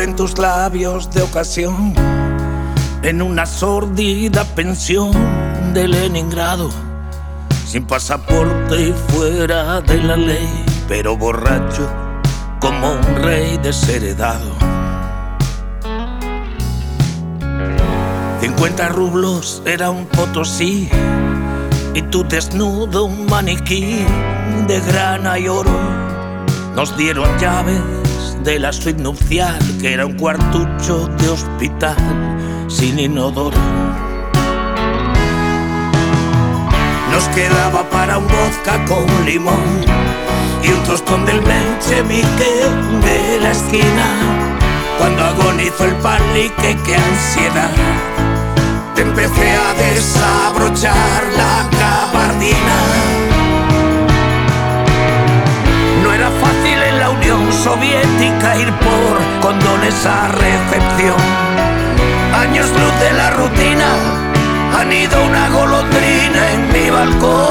En tus labios de ocasión, en una sordida pensión de Leningrado, sin pasaporte y fuera de la ley, pero borracho como un rey desheredado. 50 rublos era un potosí y tu desnudo un maniquí de grana y oro. Nos dieron llaves de la suite nupcial que era un cuartucho de hospital sin inodoro. Nos quedaba para un vodka con limón y un tostón del menchemique de la esquina. Cuando agonizó el palique, qué ansiedad Soviética ir por condones a recepción. Años luz de la rutina, han ido una golondrina en mi balcón.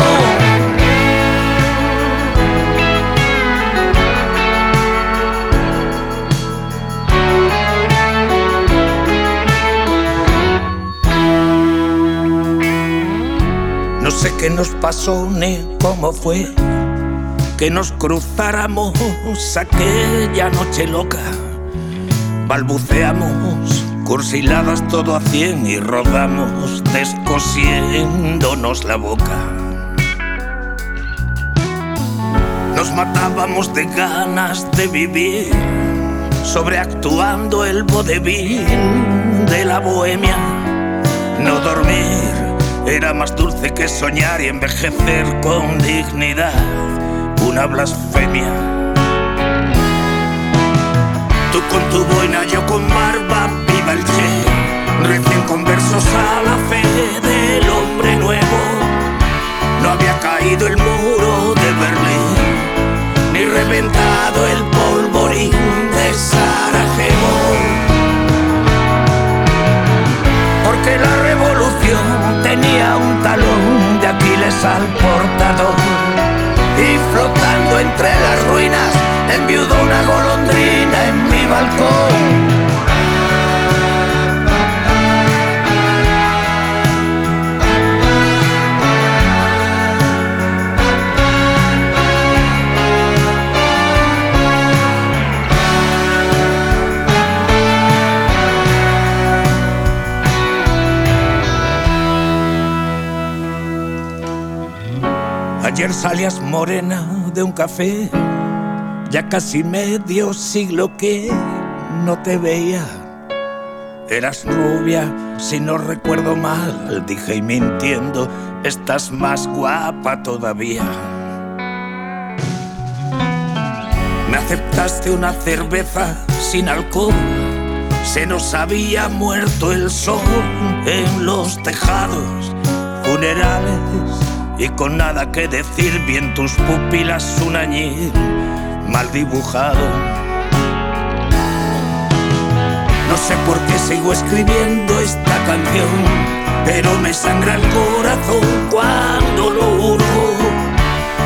No sé qué nos pasó ni cómo fue que nos cruzáramos aquella noche loca. Balbuceamos cursiladas todo a cien y rodamos descosiéndonos la boca. Nos matábamos de ganas de vivir, sobreactuando el vodevil de la bohemia. No dormir era más dulce que soñar y envejecer con dignidad, una blasfemia. Tú con tu boina, yo con barba, viva el Che, entre las ruinas enviudó una golondrina en mi balcón. Ayer salías morena de un café, ya casi medio siglo que no te veía. Eras rubia, si no recuerdo mal, dije y mintiendo, estás más guapa todavía. Me aceptaste una cerveza sin alcohol, se nos había muerto el sol en los tejados funerales y con nada que decir, bien tus pupilas un añil mal dibujado. No sé por qué sigo escribiendo esta canción, pero me sangra el corazón cuando lo hurgo.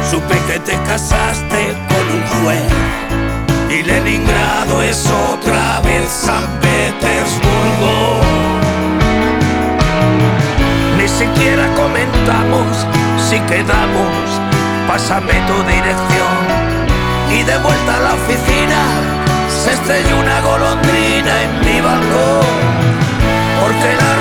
Supe que te casaste con un juez y Leningrado es otra vez San Petersburgo. Si quedamos, pásame tu dirección. Y de vuelta a la oficina, se estrelló una golondrina en mi balcón. Porque la